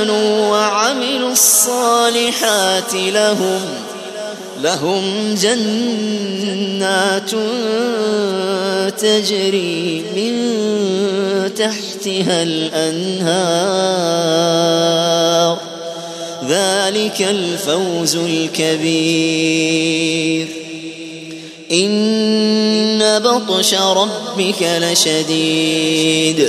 آمنوا وعملوا الصالحات لهم لهم جنات تجري من تحتها الأنهار. ذلك الفوز الكبير. إن بطش ربك لشديد.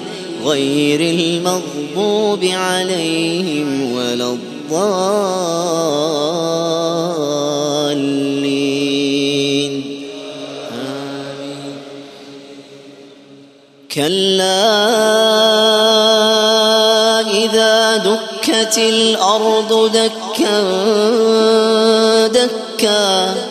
غير المغضوب عليهم ولا الضالين. آمين. كلا إذا دكت الأرض دكا دكا